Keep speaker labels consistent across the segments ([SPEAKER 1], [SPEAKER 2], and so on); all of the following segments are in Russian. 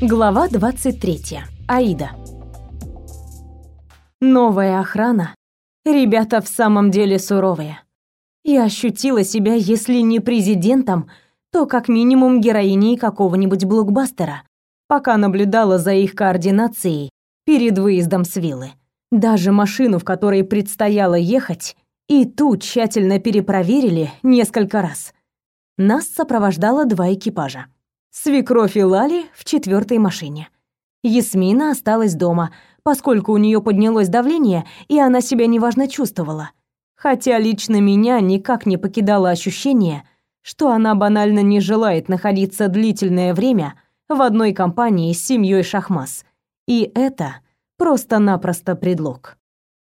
[SPEAKER 1] Глава 23. Аида. Новая охрана. Ребята в самом деле суровые. Я ощутила себя, если не президентом, то как минимум героиней какого-нибудь блокбастера, пока наблюдала за их координацией перед выездом с виллы. Даже машину, в которой предстояло ехать, и ту тщательно перепроверили несколько раз. Нас сопровождало два экипажа. Свекровь и Лали в четвертой машине. Ясмина осталась дома, поскольку у нее поднялось давление, и она себя неважно чувствовала. Хотя лично меня никак не покидало ощущение, что она банально не желает находиться длительное время в одной компании с семьей Шахмас. И это просто-напросто предлог.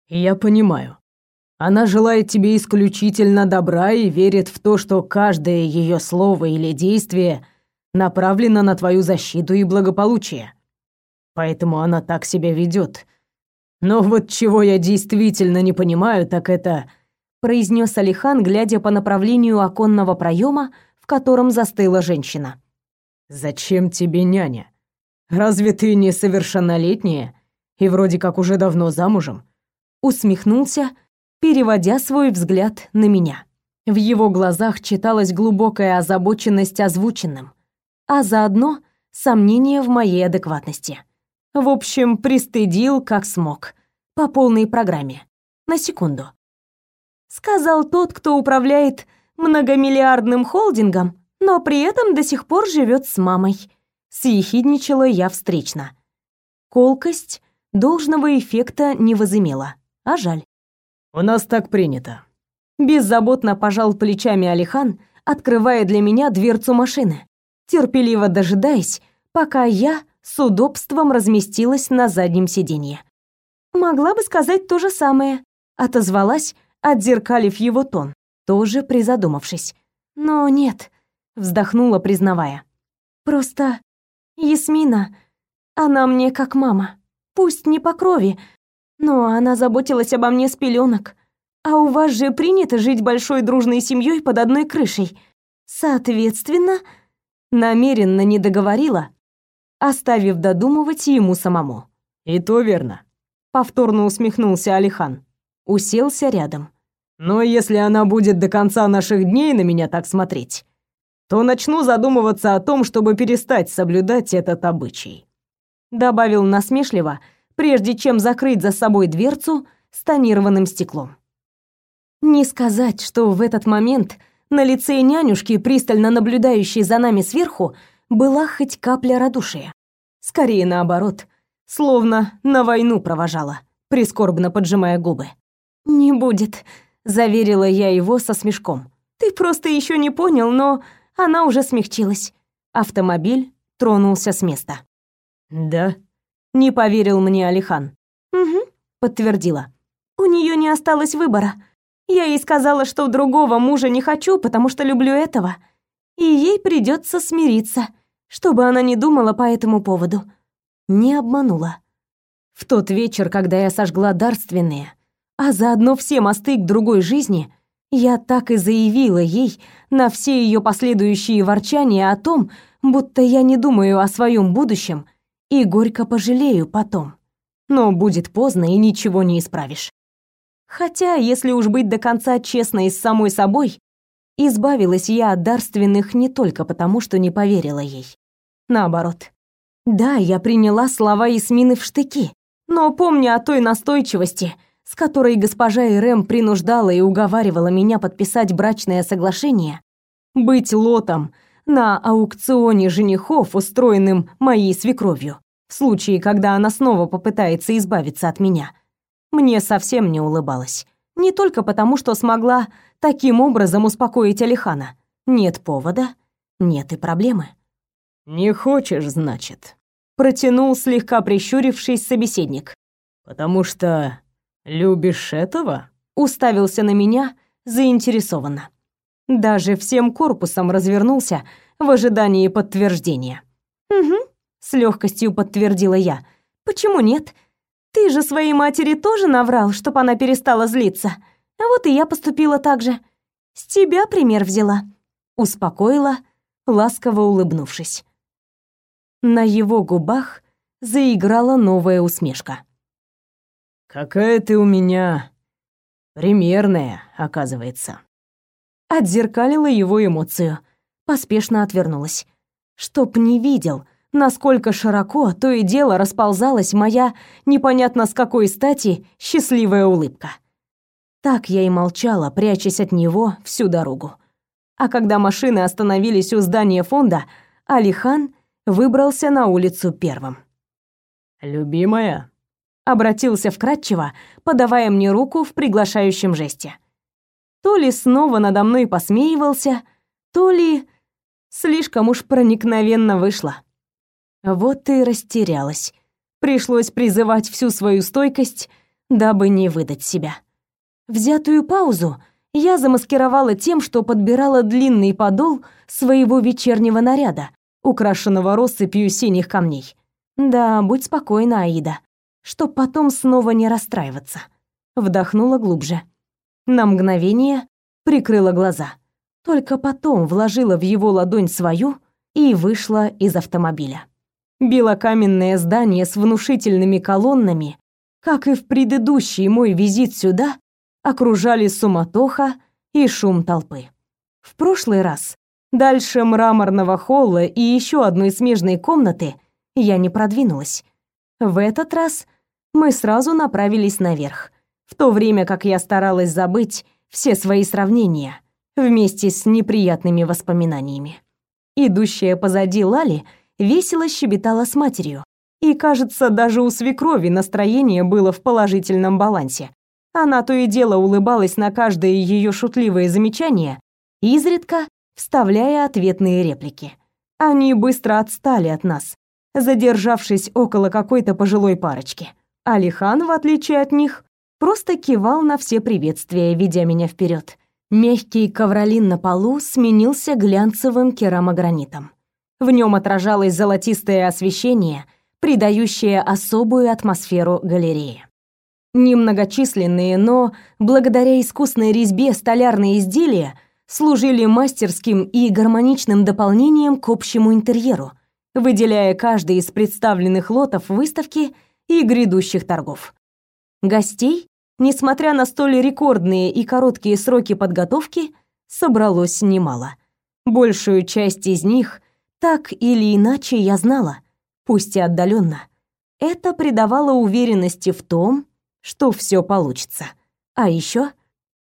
[SPEAKER 2] «Я понимаю. Она желает тебе исключительно добра и верит в то, что каждое ее слово или действие — направлена на твою защиту и благополучие. Поэтому она так себя ведет. Но вот чего я действительно не понимаю, так это произнес Алихан, глядя по направлению оконного проема, в котором застыла женщина. Зачем тебе няня? Разве ты не совершеннолетняя и вроде как уже давно замужем? Усмехнулся, переводя свой взгляд на меня. В его глазах читалась глубокая озабоченность озвученным а заодно сомнение в моей адекватности. В общем, пристыдил как смог, по полной программе. На секунду. Сказал тот, кто управляет многомиллиардным холдингом, но при этом до сих пор живет с мамой. Съехидничала я встречно. Колкость должного эффекта не возымела, а жаль. «У нас так принято». Беззаботно пожал плечами Алихан, открывая для меня дверцу машины терпеливо дожидаясь, пока я с удобством разместилась на заднем сиденье. «Могла бы сказать то же самое», — отозвалась, отзеркалив его тон, тоже призадумавшись. «Но нет», — вздохнула, признавая. «Просто Ясмина, она мне как мама. Пусть не по крови, но она заботилась обо мне с пеленок. А у вас же принято жить большой дружной семьей под одной крышей. Соответственно, намеренно не договорила, оставив додумывать ему самому. «И то верно», — повторно усмехнулся Алихан. Уселся рядом. «Но если она будет до конца наших дней на меня так смотреть, то начну задумываться о том, чтобы перестать соблюдать этот обычай», — добавил насмешливо, прежде чем закрыть за собой дверцу с тонированным стеклом.
[SPEAKER 1] Не сказать, что в этот момент на лице нянюшки, пристально наблюдающей за нами сверху, была хоть капля радушия. Скорее наоборот, словно на войну провожала, прискорбно поджимая губы. «Не будет», — заверила я его со смешком. «Ты просто еще не понял, но она уже смягчилась». Автомобиль тронулся с места.
[SPEAKER 2] «Да?»
[SPEAKER 1] — не поверил мне Алихан. «Угу», — подтвердила. «У нее не осталось выбора. Я ей сказала, что другого мужа не хочу, потому что люблю этого. И ей придется смириться, чтобы она не думала по этому поводу. Не обманула. В тот вечер, когда я сожгла дарственные, а заодно все мосты к другой жизни, я так и заявила ей на все ее последующие ворчания о том, будто я не думаю о своем будущем и горько пожалею потом. Но будет поздно и ничего не исправишь. Хотя, если уж быть до конца честной с самой собой, избавилась я от дарственных не только потому, что не поверила ей. Наоборот. Да, я приняла слова Исмины в штыки, но помня о той настойчивости, с которой госпожа Ирэм принуждала и уговаривала меня подписать брачное соглашение, быть лотом на аукционе женихов, устроенным моей свекровью, в случае, когда она снова попытается избавиться от меня – мне совсем не улыбалась. Не только потому, что смогла таким образом успокоить Алихана. Нет повода, нет и проблемы.
[SPEAKER 2] «Не хочешь, значит?»
[SPEAKER 1] Протянул слегка прищурившись собеседник.
[SPEAKER 2] «Потому что любишь этого?»
[SPEAKER 1] Уставился на меня заинтересованно. Даже всем корпусом развернулся в ожидании подтверждения. «Угу», — с легкостью подтвердила я. «Почему нет?» Ты же своей матери тоже наврал, чтоб она перестала злиться. А вот и я поступила так же. С тебя пример взяла. Успокоила, ласково улыбнувшись. На его губах заиграла новая усмешка.
[SPEAKER 2] «Какая ты у меня примерная, оказывается».
[SPEAKER 1] Отзеркалила его эмоцию. Поспешно отвернулась. Чтоб не видел, насколько широко то и дело расползалась моя, непонятно с какой стати, счастливая улыбка. Так я и молчала, прячась от него всю дорогу. А когда машины остановились у здания фонда, Алихан выбрался на улицу первым.
[SPEAKER 2] «Любимая?»
[SPEAKER 1] — обратился вкратчиво, подавая мне руку в приглашающем жесте. То ли снова надо мной посмеивался, то ли слишком уж проникновенно вышло. Вот и растерялась. Пришлось призывать всю свою стойкость, дабы не выдать себя. Взятую паузу я замаскировала тем, что подбирала длинный подол своего вечернего наряда, украшенного россыпью синих камней. Да, будь спокойна, Аида, чтоб потом снова не расстраиваться. Вдохнула глубже. На мгновение прикрыла глаза. Только потом вложила в его ладонь свою и вышла из автомобиля. Белокаменное здание с внушительными колоннами, как и в предыдущий мой визит сюда, окружали суматоха и шум толпы. В прошлый раз дальше мраморного холла и еще одной смежной комнаты я не продвинулась. В этот раз мы сразу направились наверх, в то время как я старалась забыть все свои сравнения вместе с неприятными воспоминаниями. Идущая позади Лали весело щебетала с матерью, и, кажется, даже у свекрови настроение было в положительном балансе. Она то и дело улыбалась на каждое ее шутливое замечание, изредка вставляя ответные реплики. Они быстро отстали от нас, задержавшись около какой-то пожилой парочки. Алихан, в отличие от них, просто кивал на все приветствия, ведя меня вперед. Мягкий ковролин на полу сменился глянцевым керамогранитом. В нем отражалось золотистое освещение, придающее особую атмосферу галереи. Немногочисленные, но благодаря искусной резьбе столярные изделия служили мастерским и гармоничным дополнением к общему интерьеру, выделяя каждый из представленных лотов выставки и грядущих торгов. Гостей, несмотря на столь рекордные и короткие сроки подготовки, собралось немало. Большую часть из них так или иначе я знала, пусть и отдаленно. Это придавало уверенности в том, что все получится. А еще,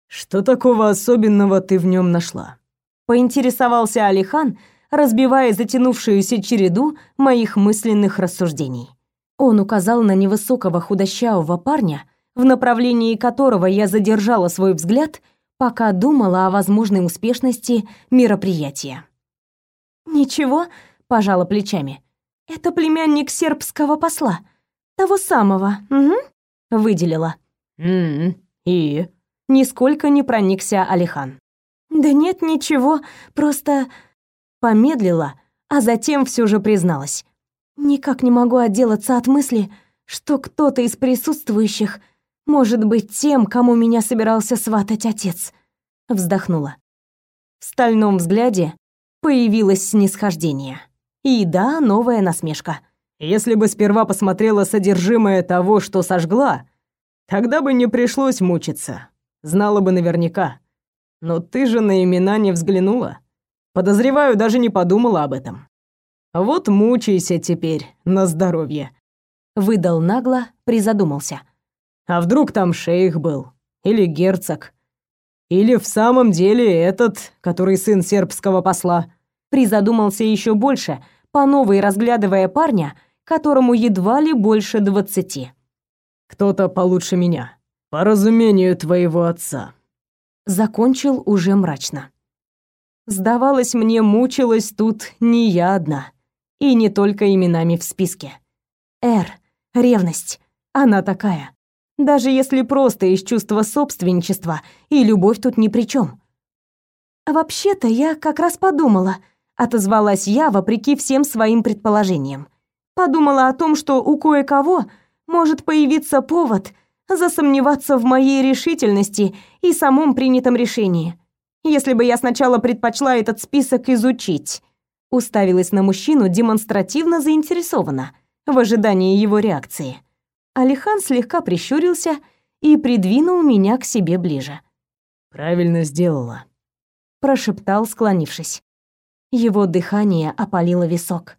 [SPEAKER 2] что такого особенного ты в нем нашла?
[SPEAKER 1] Поинтересовался Алихан, разбивая затянувшуюся череду моих мысленных рассуждений. Он указал на невысокого худощавого парня, в направлении которого я задержала свой взгляд, пока думала о возможной успешности мероприятия. «Ничего», — пожала плечами. «Это племянник сербского посла. Того самого, угу выделила.
[SPEAKER 2] «М-м, и?»
[SPEAKER 1] Нисколько не проникся Алихан. «Да нет, ничего, просто...» Помедлила, а затем все же призналась. «Никак не могу отделаться от мысли, что кто-то из присутствующих может быть тем, кому меня собирался сватать отец». Вздохнула. В стальном взгляде появилось снисхождение. И да, новая насмешка —
[SPEAKER 2] если бы сперва посмотрела содержимое того, что сожгла, тогда бы не пришлось мучиться. Знала бы наверняка. Но ты же на имена не взглянула. Подозреваю, даже не подумала об этом. Вот мучайся теперь на здоровье.
[SPEAKER 1] Выдал нагло, призадумался.
[SPEAKER 2] А вдруг там шейх был? Или герцог? Или в самом деле этот, который сын сербского посла?
[SPEAKER 1] Призадумался еще больше, по новой разглядывая парня, которому едва ли больше двадцати.
[SPEAKER 2] «Кто-то получше меня. По разумению твоего отца».
[SPEAKER 1] Закончил уже мрачно. Сдавалось мне, мучилась тут не я одна. И не только именами в списке. Эр, ревность, она такая. Даже если просто из чувства собственничества, и любовь тут ни при чем. А вообще-то я как раз подумала, отозвалась я вопреки всем своим предположениям. Подумала о том, что у кое-кого может появиться повод засомневаться в моей решительности и самом принятом решении. Если бы я сначала предпочла этот список изучить, Уставилась на мужчину демонстративно заинтересованно, в ожидании его реакции. Алихан слегка прищурился и придвинул меня к себе ближе.
[SPEAKER 2] «Правильно сделала», —
[SPEAKER 1] прошептал, склонившись. Его дыхание опалило висок.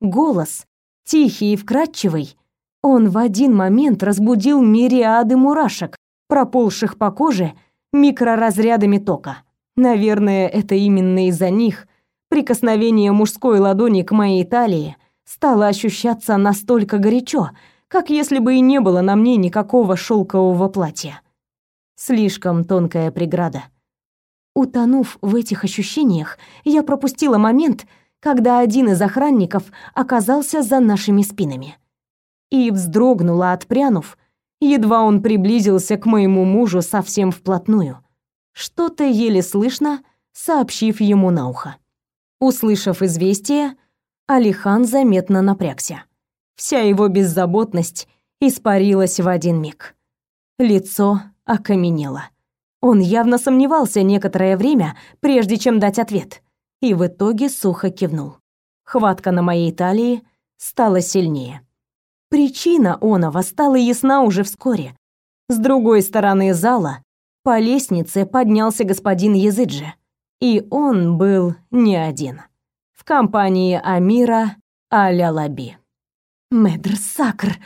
[SPEAKER 1] Голос, тихий и вкрадчивый, он в один момент разбудил мириады мурашек, проползших по коже микроразрядами тока. Наверное, это именно из-за них прикосновение мужской ладони к моей талии стало ощущаться настолько горячо, как если бы и не было на мне никакого шелкового платья. Слишком тонкая преграда. Утонув в этих ощущениях, я пропустила момент, когда один из охранников оказался за нашими спинами. И вздрогнула, отпрянув, едва он приблизился к моему мужу совсем вплотную. Что-то еле слышно, сообщив ему на ухо. Услышав известие, Алихан заметно напрягся. Вся его беззаботность испарилась в один миг. Лицо окаменело. Он явно сомневался некоторое время, прежде чем дать ответ, и в итоге сухо кивнул. Хватка на моей талии стала сильнее. Причина оного стала ясна уже вскоре. С другой стороны зала по лестнице поднялся господин Языджи, и он был не один. В компании Амира Аля-Лаби. «Медр Сакр!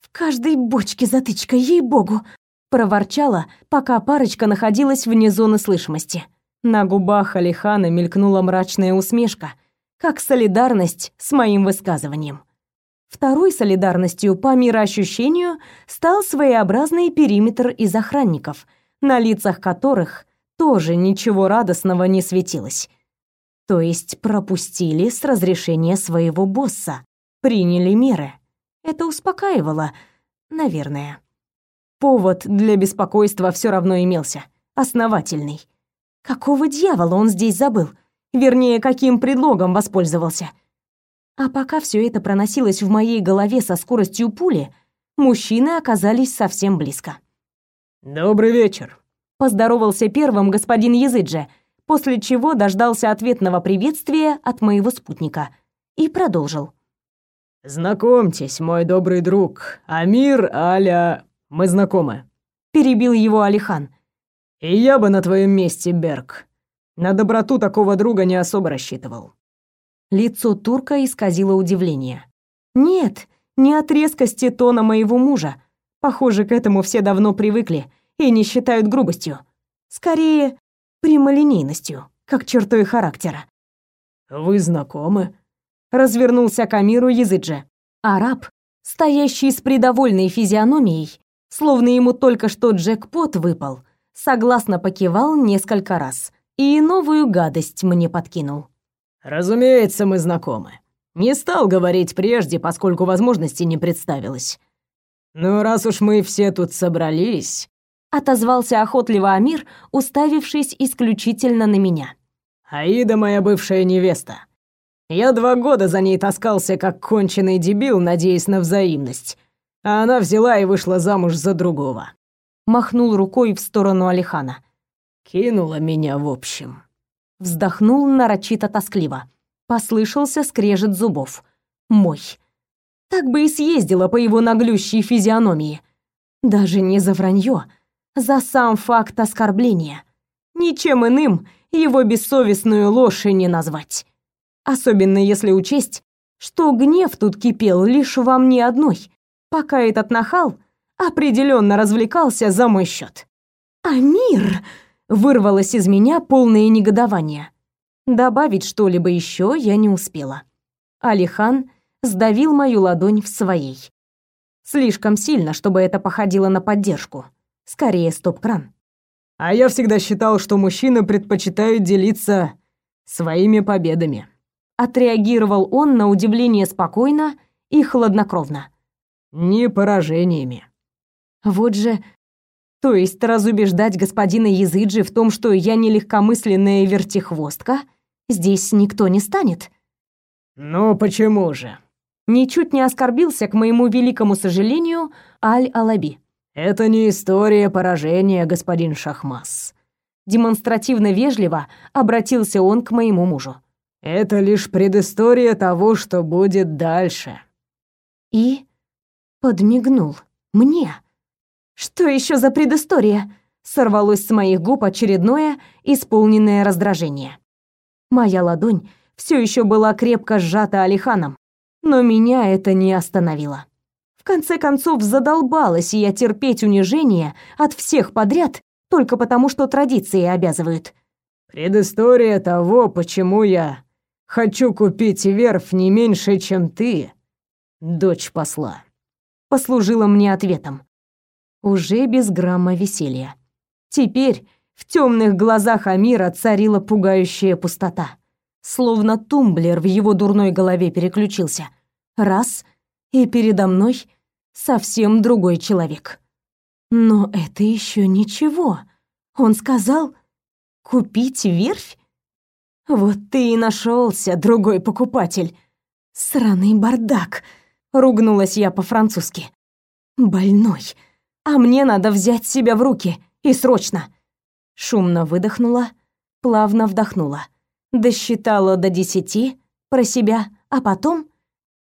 [SPEAKER 1] В каждой бочке затычка, ей-богу!» Проворчала, пока парочка находилась вне зоны слышимости. На губах Алихана мелькнула мрачная усмешка, как солидарность с моим высказыванием. Второй солидарностью по мироощущению стал своеобразный периметр из охранников, на лицах которых тоже ничего радостного не светилось. То есть пропустили с разрешения своего босса, приняли меры. Это успокаивало, наверное. Повод для беспокойства все равно имелся, основательный. Какого дьявола он здесь забыл? Вернее, каким предлогом воспользовался? А пока все это проносилось в моей голове со скоростью пули, мужчины оказались совсем близко.
[SPEAKER 2] «Добрый вечер», —
[SPEAKER 1] поздоровался первым господин Языджи, после чего дождался ответного приветствия от моего спутника и продолжил.
[SPEAKER 2] «Знакомьтесь, мой добрый друг, Амир Аля мы знакомы.
[SPEAKER 1] Перебил его Алихан.
[SPEAKER 2] И я бы на твоем месте, Берг. На доброту такого друга не особо рассчитывал.
[SPEAKER 1] Лицо турка исказило удивление. Нет, не от резкости тона моего мужа. Похоже, к этому все давно привыкли и не считают грубостью. Скорее, прямолинейностью, как чертой характера.
[SPEAKER 2] «Вы знакомы?»
[SPEAKER 1] Развернулся к Амиру Языджи. Араб, стоящий с придовольной физиономией, словно ему только что джекпот выпал, согласно покивал несколько раз и новую гадость мне подкинул.
[SPEAKER 2] «Разумеется, мы знакомы. Не стал говорить прежде, поскольку возможности не представилось. Но раз уж мы все тут собрались...»
[SPEAKER 1] Отозвался охотливо Амир, уставившись исключительно на меня.
[SPEAKER 2] «Аида моя бывшая невеста. Я два года за ней таскался, как конченый дебил, надеясь на взаимность а она взяла и вышла замуж за другого.
[SPEAKER 1] Махнул рукой в сторону Алихана.
[SPEAKER 2] Кинула меня в общем.
[SPEAKER 1] Вздохнул нарочито тоскливо. Послышался скрежет зубов. Мой. Так бы и съездила по его наглющей физиономии. Даже не за вранье, за сам факт оскорбления. Ничем иным его бессовестную ложь и не назвать. Особенно если учесть, что гнев тут кипел лишь во мне одной, пока этот нахал определенно развлекался за мой счет. «Амир!» — вырвалось из меня полное негодование. Добавить что-либо еще я не успела. Алихан сдавил мою ладонь в своей. Слишком сильно, чтобы это походило на поддержку. Скорее, стоп-кран.
[SPEAKER 2] А я всегда считал, что мужчины предпочитают делиться своими победами.
[SPEAKER 1] Отреагировал он на удивление спокойно и хладнокровно
[SPEAKER 2] не поражениями.
[SPEAKER 1] Вот же... То есть разубеждать господина Языджи в том, что я не легкомысленная вертихвостка, здесь никто не станет.
[SPEAKER 2] Ну почему же?
[SPEAKER 1] Ничуть не оскорбился, к моему великому сожалению, Аль-Алаби.
[SPEAKER 2] Это не история поражения, господин Шахмас.
[SPEAKER 1] Демонстративно вежливо обратился он к моему мужу.
[SPEAKER 2] Это лишь предыстория того, что будет дальше.
[SPEAKER 1] И подмигнул мне. Что еще за предыстория? Сорвалось с моих губ очередное исполненное раздражение. Моя ладонь все еще была крепко сжата Алиханом, но меня это не остановило. В конце концов задолбалась я терпеть унижение от всех подряд только потому, что традиции обязывают.
[SPEAKER 2] Предыстория того, почему я хочу купить верфь не меньше, чем ты, дочь посла.
[SPEAKER 1] Послужила мне ответом. Уже без грамма веселья. Теперь в темных глазах Амира царила пугающая пустота. Словно тумблер в его дурной голове переключился. Раз — и передо мной совсем другой человек. Но это еще ничего. Он сказал купить верфь? Вот ты и нашелся, другой покупатель. Сраный бардак, ругнулась я по-французски. Больной. А мне надо взять себя в руки и срочно. Шумно выдохнула, плавно вдохнула. Досчитала до десяти про себя, а потом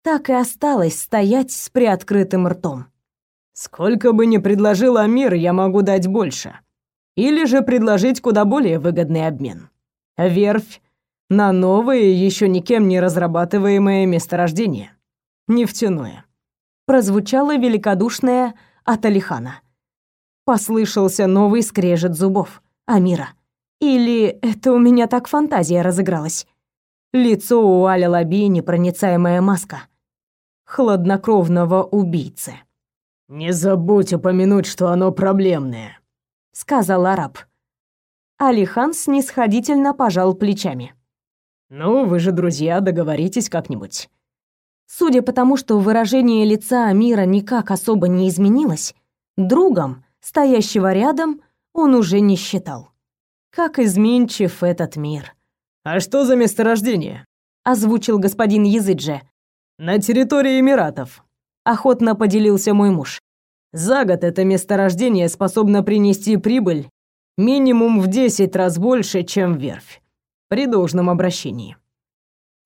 [SPEAKER 1] так и осталась стоять с приоткрытым ртом.
[SPEAKER 2] Сколько бы ни предложил Амир, я могу дать больше. Или же предложить куда более выгодный обмен. Верфь на новое, еще никем не разрабатываемое месторождение. Нефтяное.
[SPEAKER 1] Прозвучало великодушное от Алихана. Послышался новый скрежет зубов. Амира. Или это у меня так фантазия разыгралась? Лицо у Аля Лаби непроницаемая маска хладнокровного убийцы.
[SPEAKER 2] «Не забудь упомянуть, что оно проблемное», —
[SPEAKER 1] сказал араб. Алихан снисходительно пожал плечами.
[SPEAKER 2] «Ну, вы же друзья, договоритесь как-нибудь».
[SPEAKER 1] Судя по тому, что выражение лица Амира никак особо не изменилось, другом, стоящего рядом, он уже не считал. Как изменчив этот мир.
[SPEAKER 2] «А что за месторождение?»
[SPEAKER 1] — озвучил господин Языдже.
[SPEAKER 2] «На территории Эмиратов», — охотно поделился мой муж. «За год это месторождение способно принести прибыль минимум в 10 раз больше, чем верфь. При должном обращении».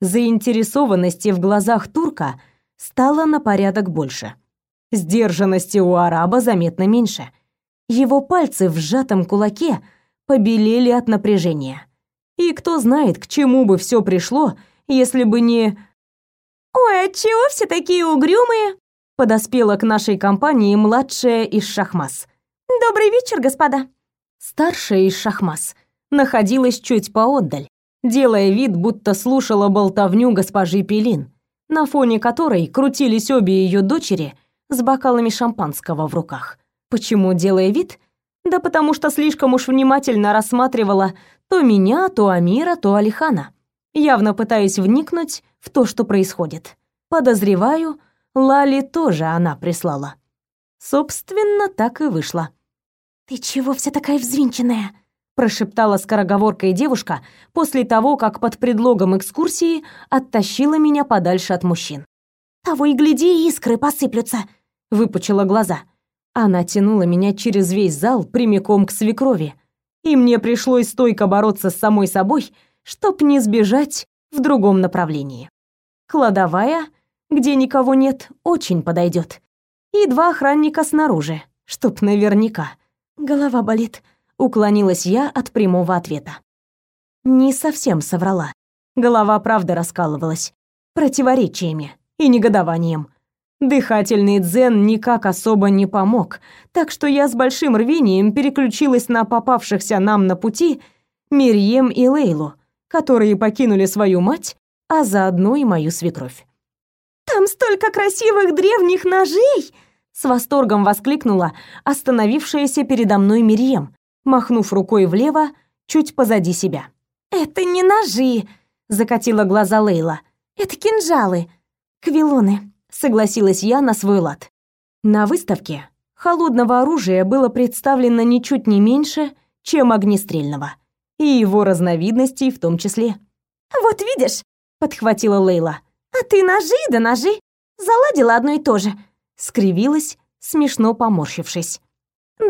[SPEAKER 1] Заинтересованности в глазах турка стало на порядок больше. Сдержанности у араба заметно меньше. Его пальцы в сжатом кулаке побелели от напряжения. И кто знает, к чему бы все пришло, если бы не «Ой, отчего все такие угрюмые?» Подоспела к нашей компании младшая из Шахмас. «Добрый вечер, господа!» Старшая из Шахмас находилась чуть поотдаль, делая вид, будто слушала болтовню госпожи Пелин, на фоне которой крутились обе ее дочери с бокалами шампанского в руках. Почему делая вид? Да потому что слишком уж внимательно рассматривала то меня, то Амира, то Алихана, явно пытаясь вникнуть в то, что происходит. Подозреваю, Лали тоже она прислала. Собственно, так и вышло. «Ты чего вся такая взвинченная?» Прошептала скороговоркой девушка после того, как под предлогом экскурсии оттащила меня подальше от мужчин. «Того и гляди, искры посыплются!» выпучила глаза. Она тянула меня через весь зал прямиком к свекрови, и мне пришлось стойко бороться с самой собой, чтоб не сбежать в другом направлении. Кладовая, где никого нет, очень подойдет. И два охранника снаружи, чтоб наверняка. Голова болит, уклонилась я от прямого ответа. Не совсем соврала. Голова правда раскалывалась противоречиями и негодованием. Дыхательный дзен никак особо не помог, так что я с большим рвением переключилась на попавшихся нам на пути Мирьем и Лейлу, которые покинули свою мать а заодно и мою свекровь. «Там столько красивых древних ножей!» С восторгом воскликнула остановившаяся передо мной Мирием, махнув рукой влево, чуть позади себя. «Это не ножи!» — закатила глаза Лейла. «Это кинжалы, квилоны», — согласилась я на свой лад. На выставке холодного оружия было представлено ничуть не меньше, чем огнестрельного, и его разновидностей в том числе. «Вот видишь, подхватила Лейла. А ты ножи да ножи. Заладила одно и то же. Скривилась, смешно поморщившись.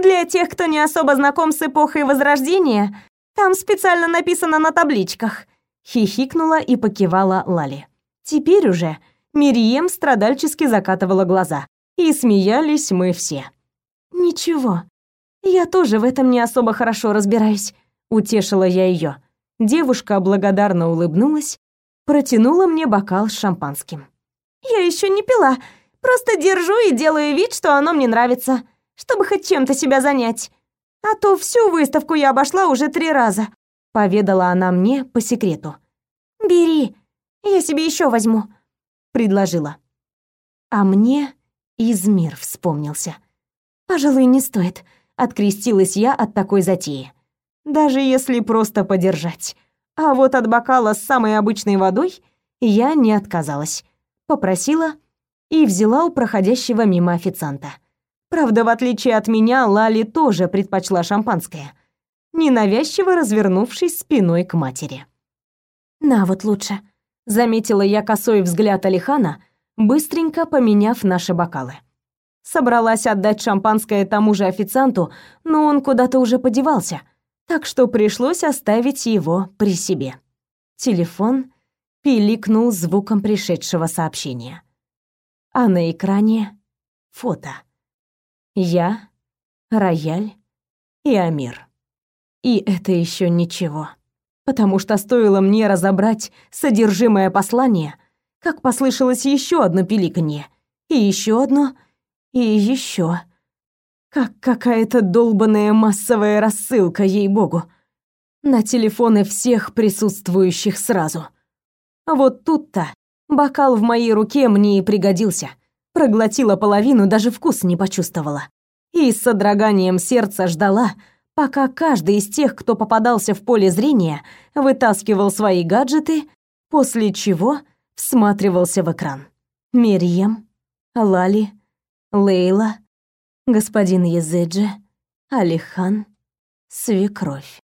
[SPEAKER 1] Для тех, кто не особо знаком с эпохой Возрождения, там специально написано на табличках. Хихикнула и покивала Лали. Теперь уже Мирием страдальчески закатывала глаза, и смеялись мы все. Ничего. Я тоже в этом не особо хорошо разбираюсь, утешила я ее. Девушка благодарно улыбнулась, протянула мне бокал с шампанским. Я еще не пила, просто держу и делаю вид, что оно мне нравится, чтобы хоть чем-то себя занять. А то всю выставку я обошла уже три раза, поведала она мне по секрету. Бери, я себе еще возьму, предложила. А мне Измир вспомнился. Пожалуй, не стоит, открестилась я от такой затеи. Даже если просто подержать. А вот от бокала с самой обычной водой я не отказалась. Попросила и взяла у проходящего мимо официанта. Правда, в отличие от меня, Лали тоже предпочла шампанское, ненавязчиво развернувшись спиной к матери. «На вот лучше», — заметила я косой взгляд Алихана, быстренько поменяв наши бокалы. Собралась отдать шампанское тому же официанту, но он куда-то уже подевался, так что пришлось оставить его при себе. Телефон пиликнул звуком пришедшего сообщения. А на экране — фото. Я, рояль и Амир. И это еще ничего. Потому что стоило мне разобрать содержимое послания, как послышалось еще одно пиликанье, и еще одно, и еще. Как какая-то долбаная массовая рассылка, ей-богу. На телефоны всех присутствующих сразу. Вот тут-то бокал в моей руке мне и пригодился — проглотила половину, даже вкус не почувствовала. И с содроганием сердца ждала, пока каждый из тех, кто попадался в поле зрения, вытаскивал свои гаджеты, после чего всматривался в экран. Мерьем, Лали, Лейла, господин Езеджи, Алихан, свекровь.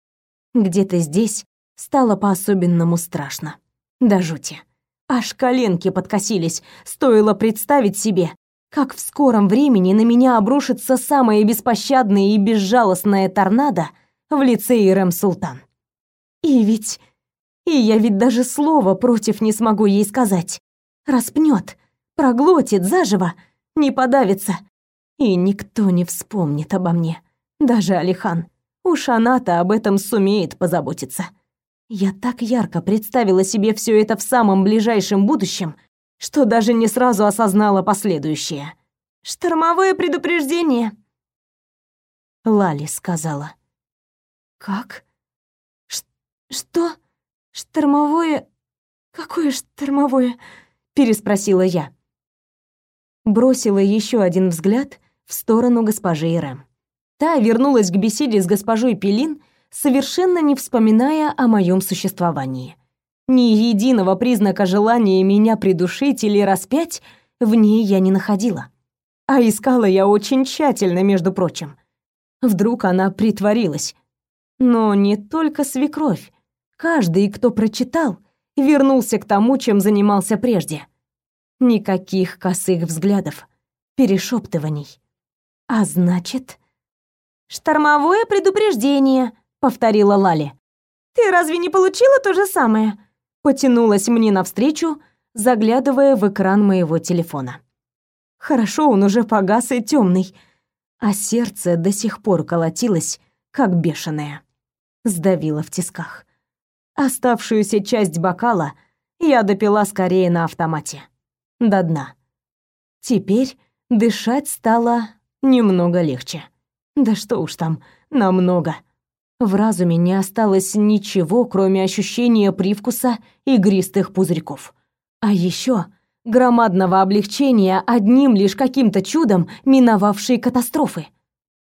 [SPEAKER 1] Где-то здесь стало по-особенному страшно. До жути. Аж коленки подкосились, стоило представить себе, как в скором времени на меня обрушится самое беспощадное и безжалостное торнадо в лице Ирэм Султан. И ведь... И я ведь даже слова против не смогу ей сказать. Распнет, проглотит заживо, не подавится. И никто не вспомнит обо мне, даже Алихан. Уж она-то об этом сумеет позаботиться. Я так ярко представила себе все это в самом ближайшем будущем, что даже не сразу осознала последующее. «Штормовое предупреждение», — Лали сказала. «Как? Ш что? Штормовое? Какое штормовое?» — переспросила я. Бросила еще один взгляд в сторону госпожи Ирэм. Та вернулась к беседе с госпожой Пелин — совершенно не вспоминая о моем существовании. Ни единого признака желания меня придушить или распять в ней я не находила. А искала я очень тщательно, между прочим. Вдруг она притворилась. Но не только свекровь. Каждый, кто прочитал, вернулся к тому, чем занимался прежде. Никаких косых взглядов, перешептываний. А значит... «Штормовое предупреждение», повторила Лали. Ты разве не получила то же самое? Потянулась мне навстречу, заглядывая в экран моего телефона. Хорошо, он уже погас и темный, а сердце до сих пор колотилось, как бешеное. Сдавило в тисках. Оставшуюся часть бокала я допила скорее на автомате. До дна. Теперь дышать стало немного легче. Да что уж там, намного. В разуме не осталось ничего, кроме ощущения привкуса игристых пузырьков. А еще громадного облегчения одним лишь каким-то чудом миновавшей катастрофы.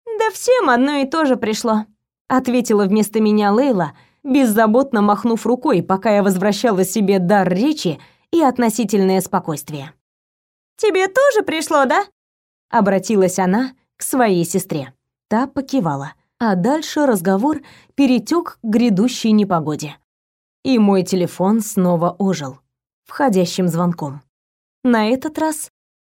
[SPEAKER 1] «Да всем одно и то же пришло», — ответила вместо меня Лейла, беззаботно махнув рукой, пока я возвращала себе дар речи и относительное спокойствие. «Тебе тоже пришло, да?» — обратилась она к своей сестре. Та покивала а дальше разговор перетек к грядущей непогоде. И мой телефон снова ожил входящим звонком. На этот раз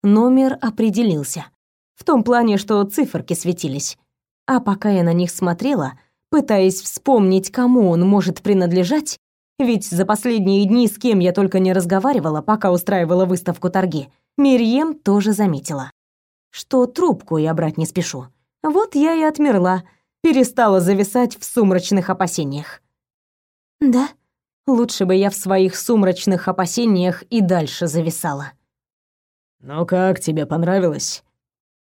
[SPEAKER 1] номер определился. В том плане, что циферки светились. А пока я на них смотрела, пытаясь вспомнить, кому он может принадлежать, Ведь за последние дни с кем я только не разговаривала, пока устраивала выставку торги, Мирьем тоже заметила, что трубку я брать не спешу. Вот я и отмерла, перестала зависать в сумрачных опасениях. Да, лучше бы я в своих сумрачных опасениях и дальше зависала.
[SPEAKER 2] «Ну как, тебе понравилось?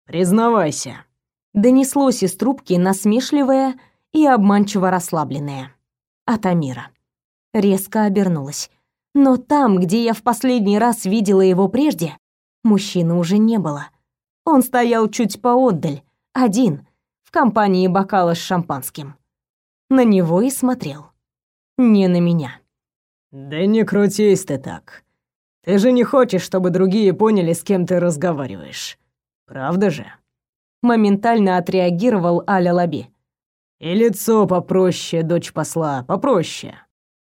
[SPEAKER 2] Признавайся».
[SPEAKER 1] Донеслось из трубки насмешливое и обманчиво расслабленное. От Амира. Резко обернулась. Но там, где я в последний раз видела его прежде, мужчины уже не было. Он стоял чуть поотдаль, один, компании бокала с шампанским. На него и смотрел. Не на меня.
[SPEAKER 2] «Да не крутись ты так. Ты же не хочешь, чтобы другие поняли, с кем ты разговариваешь. Правда же?
[SPEAKER 1] Моментально отреагировал Аля Лаби.
[SPEAKER 2] И лицо попроще, дочь посла, попроще.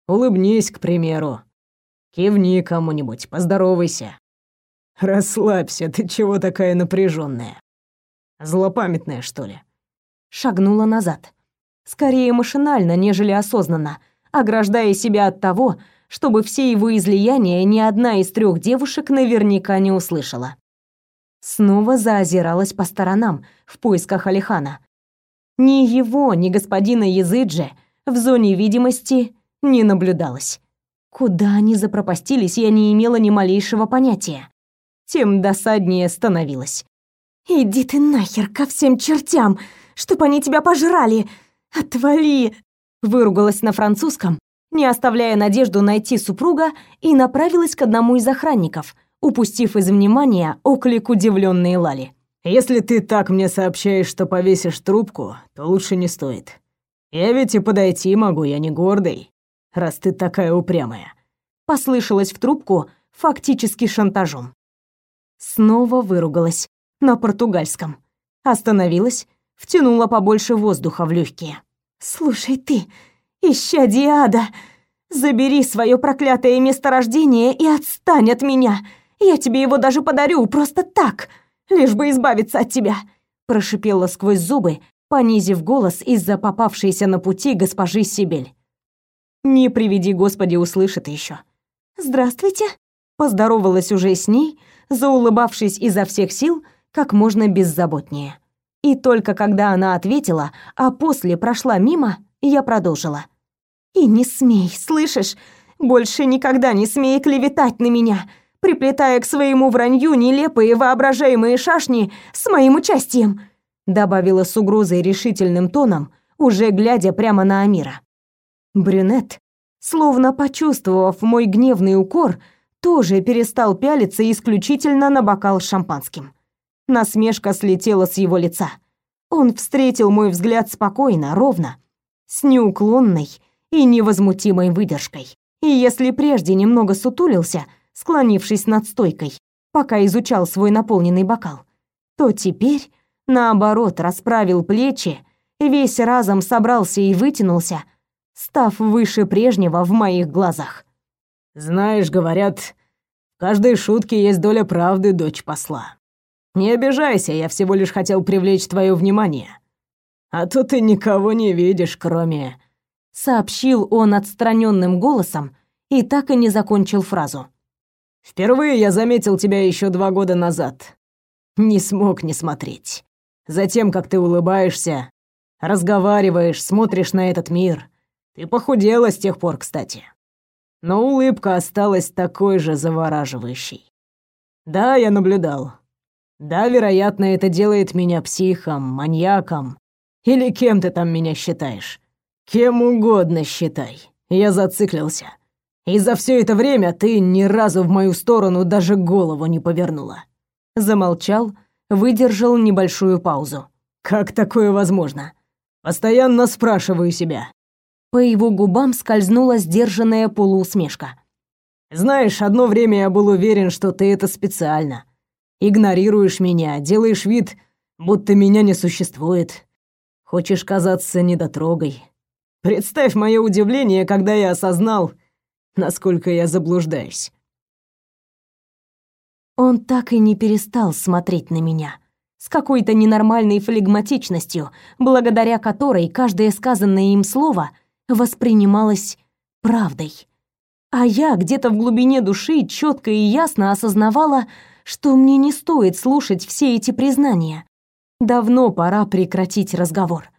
[SPEAKER 2] Улыбнись, к примеру. Кивни кому-нибудь, поздоровайся. Расслабься, ты чего такая напряженная? Злопамятная, что ли?
[SPEAKER 1] Шагнула назад. Скорее машинально, нежели осознанно, ограждая себя от того, чтобы все его излияния ни одна из трех девушек наверняка не услышала. Снова заозиралась по сторонам в поисках Алихана. Ни его, ни господина Языджи в зоне видимости не наблюдалось. Куда они запропастились, я не имела ни малейшего понятия. Тем досаднее становилось. «Иди ты нахер ко всем чертям, чтоб они тебя пожрали! Отвали!» Выругалась на французском, не оставляя надежду найти супруга, и направилась к одному из охранников, упустив из внимания оклик удивленной Лали.
[SPEAKER 2] «Если ты так мне сообщаешь, что повесишь трубку, то лучше не стоит. Я ведь и подойти могу, я не гордый, раз ты такая упрямая».
[SPEAKER 1] Послышалось в трубку фактически шантажом. Снова выругалась на португальском. Остановилась, втянула побольше воздуха в легкие. «Слушай ты, Ища ада, забери свое проклятое месторождение и отстань от меня. Я тебе его даже подарю просто так, лишь бы избавиться от тебя», прошипела сквозь зубы, понизив голос из-за попавшейся на пути госпожи Сибель. «Не приведи, Господи, услышит еще. «Здравствуйте», поздоровалась уже с ней, заулыбавшись изо всех сил, как можно беззаботнее. И только когда она ответила, а после прошла мимо, я продолжила. И не смей, слышишь? Больше никогда не смей клеветать на меня, приплетая к своему вранью нелепые воображаемые шашни с моим участием, добавила с угрозой решительным тоном, уже глядя прямо на Амира. Брюнет, словно почувствовав мой гневный укор, тоже перестал пялиться исключительно на бокал с шампанским. Насмешка слетела с его лица. Он встретил мой взгляд спокойно, ровно, с неуклонной, и невозмутимой выдержкой. И если прежде немного сутулился, склонившись над стойкой, пока изучал свой наполненный бокал, то теперь, наоборот, расправил плечи, весь разом собрался и вытянулся, став выше прежнего в моих глазах.
[SPEAKER 2] «Знаешь, говорят, в каждой шутке есть доля правды, дочь посла. Не обижайся, я всего лишь хотел привлечь твое внимание. А то ты никого не видишь, кроме сообщил он отстраненным голосом и так и не закончил фразу. Впервые я заметил тебя еще два года назад. Не смог не смотреть. Затем, как ты улыбаешься, разговариваешь, смотришь на этот мир. Ты похудела с тех пор, кстати. Но улыбка осталась такой же завораживающей. Да, я наблюдал. Да, вероятно, это делает меня психом, маньяком. Или кем ты там меня считаешь? Кем угодно считай. Я зациклился. И за все это время ты ни разу в мою сторону даже голову не повернула.
[SPEAKER 1] Замолчал, выдержал небольшую паузу.
[SPEAKER 2] Как такое возможно? Постоянно спрашиваю себя.
[SPEAKER 1] По его губам скользнула сдержанная полуусмешка.
[SPEAKER 2] Знаешь, одно время я был уверен, что ты это специально. Игнорируешь меня, делаешь вид, будто меня не существует. Хочешь казаться недотрогой, Представь мое удивление, когда я осознал, насколько я заблуждаюсь.
[SPEAKER 1] Он так и не перестал смотреть на меня с какой-то ненормальной флегматичностью, благодаря которой каждое сказанное им слово воспринималось правдой, А я где-то в глубине души четко и ясно осознавала, что мне не стоит слушать все эти признания. Давно пора прекратить разговор.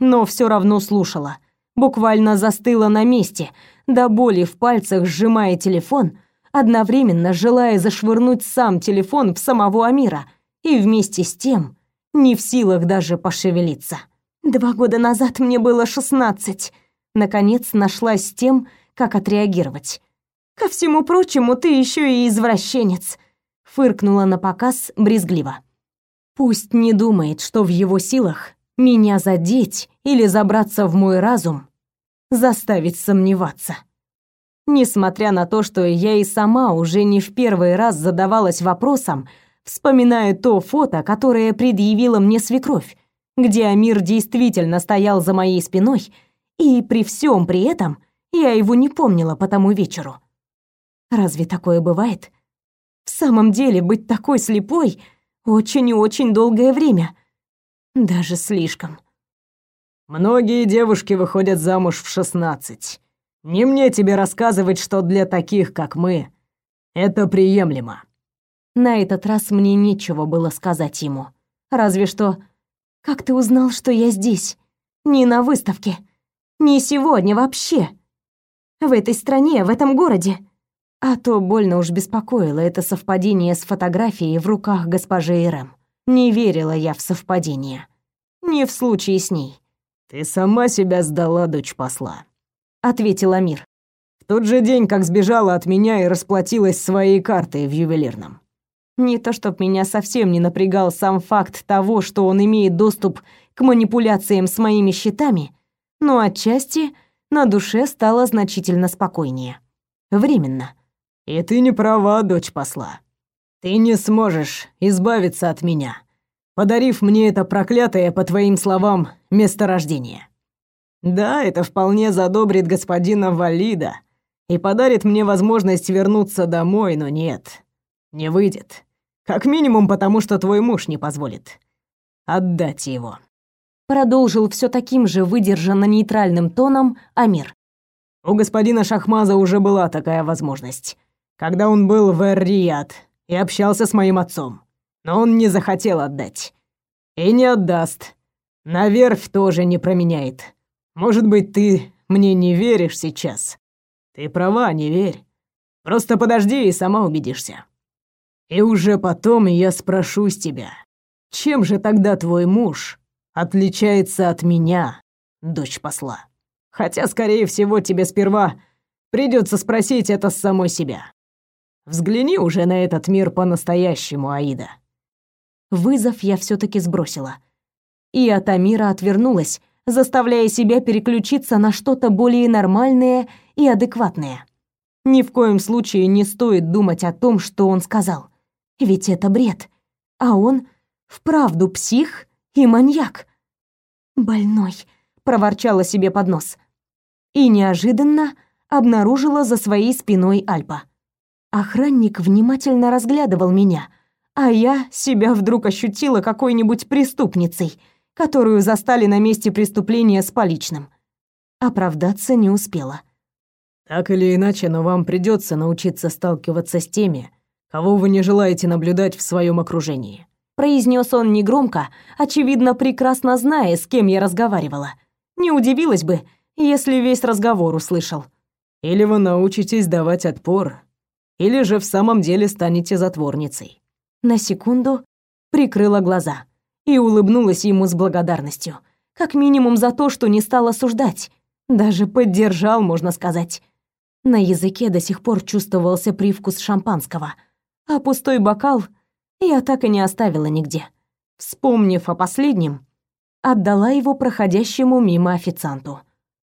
[SPEAKER 1] Но все равно слушала. Буквально застыла на месте, до боли в пальцах сжимая телефон, одновременно желая зашвырнуть сам телефон в самого Амира и вместе с тем не в силах даже пошевелиться. Два года назад мне было шестнадцать. Наконец нашлась с тем, как отреагировать. Ко всему прочему, ты еще и извращенец, фыркнула на показ брезгливо. Пусть не думает, что в его силах меня задеть или забраться в мой разум, заставить сомневаться. Несмотря на то, что я и сама уже не в первый раз задавалась вопросом, вспоминая то фото, которое предъявила мне свекровь, где Амир действительно стоял за моей спиной, и при всем при этом я его не помнила по тому вечеру. Разве такое бывает? В самом деле быть такой слепой очень и очень долгое время. Даже слишком.
[SPEAKER 2] Многие девушки выходят замуж в шестнадцать. Не мне тебе рассказывать, что для таких, как мы, это приемлемо.
[SPEAKER 1] На этот раз мне нечего было сказать ему. Разве что «Как ты узнал, что я здесь? Не на выставке. Не сегодня вообще. В этой стране, в этом городе». А то больно уж беспокоило это совпадение с фотографией в руках госпожи Ирэм. Не верила я в совпадение. Не в случае с ней.
[SPEAKER 2] «Ты сама себя сдала, дочь посла», —
[SPEAKER 1] ответил Амир.
[SPEAKER 2] «В тот же день, как сбежала от меня и расплатилась своей картой в ювелирном».
[SPEAKER 1] Не то чтоб меня совсем не напрягал сам факт того, что он имеет доступ к манипуляциям с моими счетами, но отчасти на душе стало значительно спокойнее. Временно.
[SPEAKER 2] И ты не права, дочь посла. Ты не сможешь избавиться от меня, подарив мне это проклятое, по твоим словам, месторождение. Да, это вполне задобрит господина Валида и подарит мне возможность вернуться домой, но нет, не выйдет. Как минимум потому, что твой муж не позволит. Отдать его.
[SPEAKER 1] Продолжил все таким же выдержанно нейтральным тоном Амир.
[SPEAKER 2] У господина Шахмаза уже была такая возможность когда он был в Эр-Рияд и общался с моим отцом. Но он не захотел отдать. И не отдаст. На верфь тоже не променяет. Может быть, ты мне не веришь сейчас. Ты права, не верь. Просто подожди и сама убедишься. И уже потом я спрошу с тебя, чем же тогда твой муж отличается от меня, дочь посла? Хотя, скорее всего, тебе сперва придется спросить это с самой себя. Взгляни уже на этот мир по-настоящему, Аида.
[SPEAKER 1] Вызов я все таки сбросила. И от Амира отвернулась, заставляя себя переключиться на что-то более нормальное и адекватное. Ни в коем случае не стоит думать о том, что он сказал. Ведь это бред. А он вправду псих и маньяк. «Больной», — проворчала себе под нос. И неожиданно обнаружила за своей спиной Альпа. Охранник внимательно разглядывал меня, а я себя вдруг ощутила какой-нибудь преступницей, которую застали на месте преступления с поличным. Оправдаться не успела.
[SPEAKER 2] Так или иначе, но вам придется научиться сталкиваться с теми, кого вы не желаете наблюдать в своем окружении,
[SPEAKER 1] произнес он негромко, очевидно, прекрасно зная, с кем я разговаривала. Не удивилась бы, если весь разговор услышал.
[SPEAKER 2] Или вы научитесь давать отпор, или же в самом деле станете затворницей.
[SPEAKER 1] На секунду прикрыла глаза и улыбнулась ему с благодарностью, как минимум за то, что не стал осуждать, даже поддержал, можно сказать. На языке до сих пор чувствовался привкус шампанского, а пустой бокал я так и не оставила нигде. Вспомнив о последнем, отдала его проходящему мимо официанту.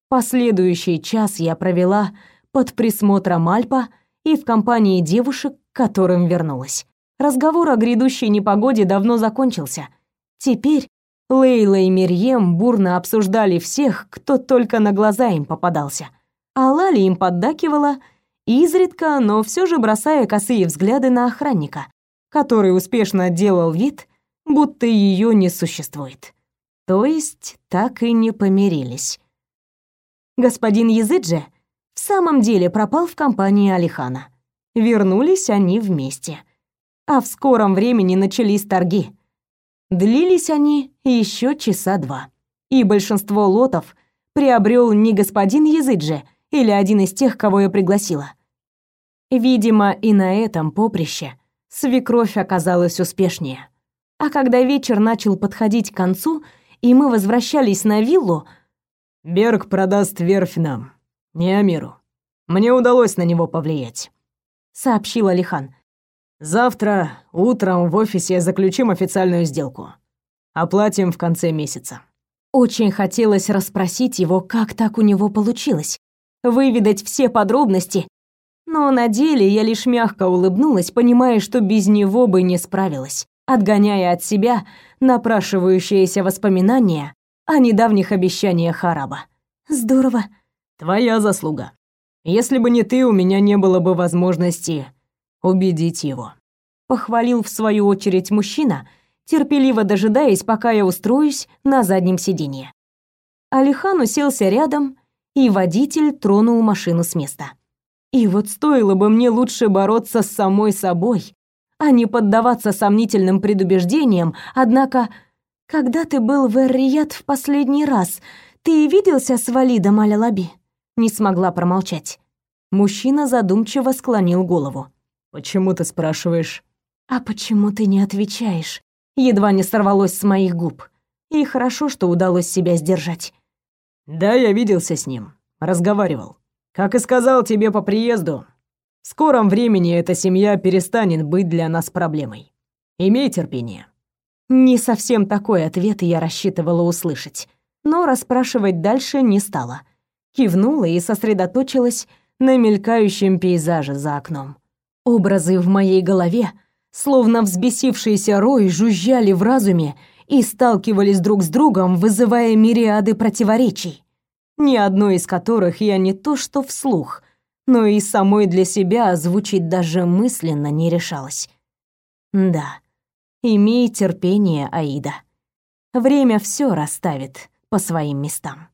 [SPEAKER 1] Последующий час я провела под присмотром Альпа и в компании девушек, к которым вернулась. Разговор о грядущей непогоде давно закончился. Теперь Лейла и Мирьем бурно обсуждали всех, кто только на глаза им попадался. А Лали им поддакивала, изредка, но все же бросая косые взгляды на охранника, который успешно делал вид, будто ее не существует. То есть так и не помирились. Господин Языджи самом деле пропал в компании Алихана. Вернулись они вместе. А в скором времени начались торги. Длились они еще часа два. И большинство лотов приобрел не господин Языджи или один из тех, кого я пригласила. Видимо, и на этом поприще свекровь оказалась успешнее. А когда вечер начал подходить к концу, и мы возвращались на виллу,
[SPEAKER 2] Берг продаст верфь нам, не Амиру. Мне удалось на него повлиять,
[SPEAKER 1] сообщил Алихан.
[SPEAKER 2] Завтра утром в офисе заключим официальную сделку. Оплатим в конце месяца.
[SPEAKER 1] Очень хотелось расспросить его, как так у него получилось, выведать все подробности, но на деле я лишь мягко улыбнулась, понимая, что без него бы не справилась, отгоняя от себя напрашивающиеся воспоминания о недавних обещаниях араба. Здорово.
[SPEAKER 2] Твоя заслуга. Если бы не ты, у меня не было бы возможности убедить его.
[SPEAKER 1] Похвалил в свою очередь мужчина, терпеливо дожидаясь, пока я устроюсь на заднем сиденье. Алихан уселся рядом, и водитель тронул машину с места. И вот стоило бы мне лучше бороться с самой собой, а не поддаваться сомнительным предубеждениям, однако, когда ты был в эр в последний раз, ты виделся с Валидом Алялаби? Не смогла промолчать. Мужчина задумчиво склонил голову.
[SPEAKER 2] «Почему ты спрашиваешь?»
[SPEAKER 1] «А почему ты не отвечаешь?» Едва не сорвалось с моих губ. И хорошо, что удалось себя сдержать.
[SPEAKER 2] «Да, я виделся с ним. Разговаривал. Как и сказал тебе по приезду, в скором времени эта семья перестанет быть для нас проблемой. Имей терпение».
[SPEAKER 1] Не совсем такой ответ я рассчитывала услышать, но расспрашивать дальше не стала. Кивнула и сосредоточилась на мелькающем пейзаже за окном. Образы в моей голове, словно взбесившийся рой, жужжали в разуме и сталкивались друг с другом, вызывая мириады противоречий ни одной из которых я не то что вслух, но и самой для себя озвучить даже мысленно не решалась. Да, имей терпение, Аида. Время все расставит по своим местам.